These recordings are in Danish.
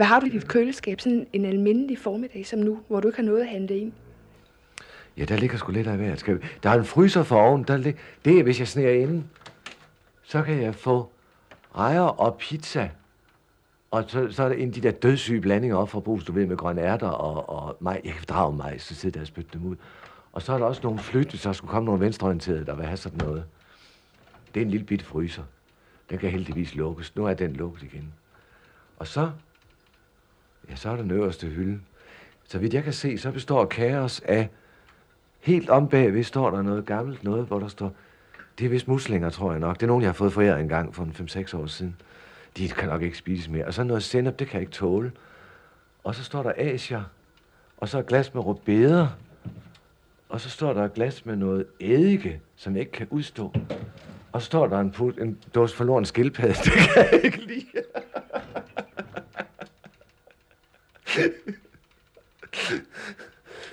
Hvad har du i dit køleskab sådan en almindelig formiddag som nu, hvor du ikke har noget at handle ind? Ja, der ligger sgu lidt af hvert. Skal vi... Der er en fryser for oven. Der lig... Det er, hvis jeg sneer ind. så kan jeg få rejer og pizza. Og så, så er der en af de der dødssyge blandinger op fra brus, du ved, med grønne ærter og, og mig. Jeg kan drage mig, så sidder der og spytte dem ud. Og så er der også nogle flyt, hvis der skulle komme nogle venstreorienterede, der vil have sådan noget. Det er en lille bitte fryser. Den kan heldigvis lukkes. Nu er den lukket igen. Og så, ja, så er der den øverste hylde. Så vidt jeg kan se, så består kaos af, helt om bagved står der noget gammelt noget, hvor der står, det er vist muslinger, tror jeg nok. Det er nogen, jeg har fået foræret en gang for 5-6 år siden. De kan nok ikke spise mere. Og så noget sennep, det kan jeg ikke tåle. Og så står der Asia, og så et glas med rødbeder, og så står der et glas med noget eddike, som jeg ikke kan udstå. Og så står der en, put, en dåse forloren skildpadde, det kan jeg ikke lide.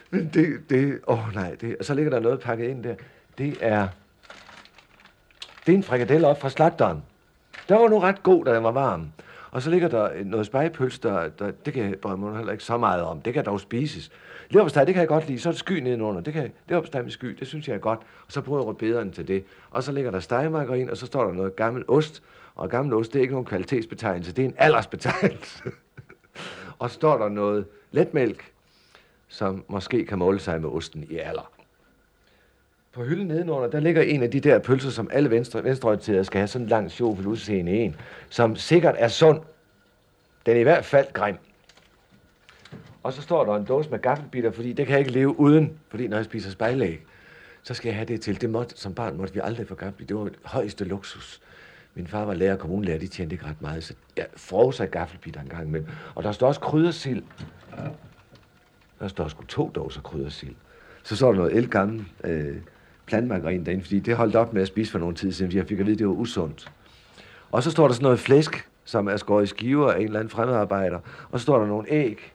Men det, det, åh oh nej, det, og så ligger der noget pakket ind der. Det er, det er en frikadelle op fra slagteren. Der var nu ret god, da den var varm. Og så ligger der noget spejepøls, der, der, det kan jeg mig heller ikke så meget om. Det kan dog spises. Leverpostej, det kan jeg godt lide. Så er det sky nedenunder. Det kan leverpostej med sky, det synes jeg er godt. Og så bruger jeg rødbederen til det. Og så ligger der stegemargarin, og så står der noget gammel ost. Og gammel ost, det er ikke nogen kvalitetsbetegnelse, det er en aldersbetegnelse og så står der noget letmælk, som måske kan måle sig med osten i alder. På hylden nedenunder, der ligger en af de der pølser, som alle venstre, venstreorienterede skal have sådan en lang sjovel udseende en, som sikkert er sund. Den er i hvert fald grim. Og så står der en dåse med gaffelbitter, fordi det kan jeg ikke leve uden, fordi når jeg spiser spejlæg, så skal jeg have det til. Det måtte, som barn måtte vi aldrig få gaffelbitter. Det var højeste luksus. Min far var lærer og kommunelærer, de tjente ikke ret meget, så jeg froser gaffelbitter en gang imellem. Og der står også kryddersild. Der står sgu to dåser kryddersild. Så så der noget elgammel øh, plantmargarin derinde, fordi det holdt op med at spise for nogle tid siden, fordi jeg fik at vide, at det var usundt. Og så står der sådan noget flæsk, som er skåret i skiver af en eller anden fremmedarbejder. Og så står der nogle æg.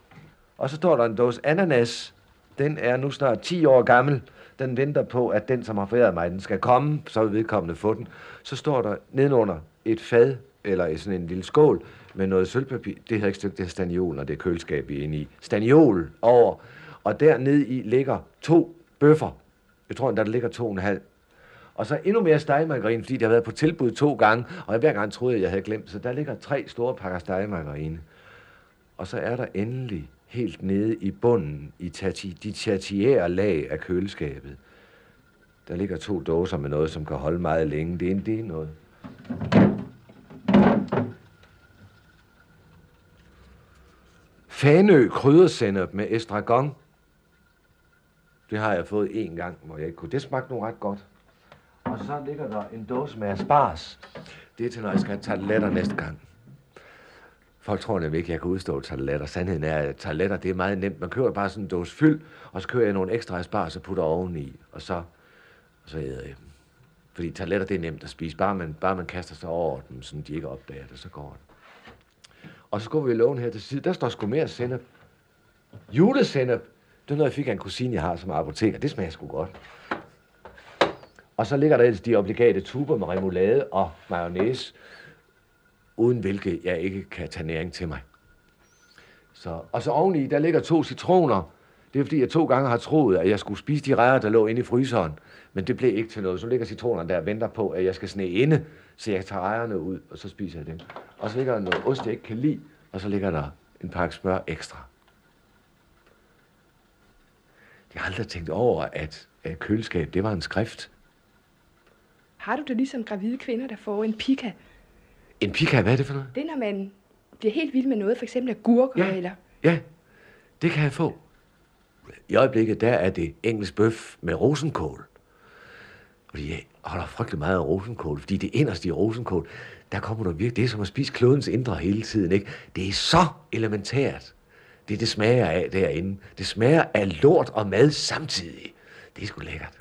Og så står der en dåse ananas. Den er nu snart 10 år gammel. Den venter på, at den, som har foræret mig, den skal komme, så vil vedkommende få den. Så står der nedenunder et fad, eller sådan en lille skål, med noget sølvpapir. Det hedder ikke stykke, det er staniol, og det er køleskab, vi er inde i. Staniol over. Og dernede i ligger to bøffer. Jeg tror, der ligger to og en halv. Og så endnu mere stegemargarine, fordi det har været på tilbud to gange, og jeg hver gang troede jeg, jeg havde glemt. Så der ligger tre store pakker stegemargarine. Og så er der endelig helt nede i bunden, i tati, de tertiære lag af køleskabet. Der ligger to dåser med noget, som kan holde meget længe. Det er, en, det er noget. Fanø kryddersennep med estragon. Det har jeg fået en gang, hvor jeg ikke kunne. Det smagte nu ret godt. Og så ligger der en dåse med asparges. Det er til, når jeg skal tage letter næste gang. Folk tror nemlig ikke, at jeg kan udstå toiletter. Sandheden er, at toiletter det er meget nemt. Man køber bare sådan en dåse fyld, og så køber jeg nogle ekstra asparges og putter oveni, og så, og så æder jeg dem. Fordi toiletter det er nemt at spise. Bare man, bare man kaster sig over dem, så de ikke opdager det, så går det. Og så går vi låne her til side. Der står sgu mere sennep. Julesennep. Det er noget, jeg fik af en kusine, jeg har som apoteker. Det smager sgu godt. Og så ligger der ellers de obligate tuber med remoulade og mayonnaise, uden hvilket jeg ikke kan tage næring til mig. Så, og så oveni, der ligger to citroner. Det er fordi, jeg to gange har troet, at jeg skulle spise de rejer, der lå inde i fryseren. Men det blev ikke til noget. Så ligger citronerne der og venter på, at jeg skal sne inde, så jeg tager rejerne ud, og så spiser jeg dem. Og så ligger der noget ost, jeg ikke kan lide, og så ligger der en pakke smør ekstra. Jeg har aldrig tænkt over, at, at køleskab, det var en skrift. Har du det ligesom gravide kvinder, der får en pika? En pika, hvad er det for noget? Det er, når man bliver helt vild med noget, for eksempel agurker Ja. eller... Ja, det kan jeg få. I øjeblikket, der er det engelsk bøf med rosenkål. Fordi jeg holder frygtelig meget af rosenkål, fordi det inderste i rosenkål, der kommer der virkelig, det er som at spise klodens indre hele tiden, ikke? Det er så elementært. Det, det smager af derinde. Det smager af lort og mad samtidig. Det er sgu lækkert.